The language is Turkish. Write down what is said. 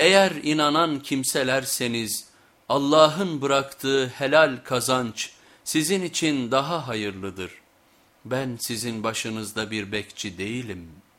Eğer inanan kimselerseniz Allah'ın bıraktığı helal kazanç sizin için daha hayırlıdır. Ben sizin başınızda bir bekçi değilim.''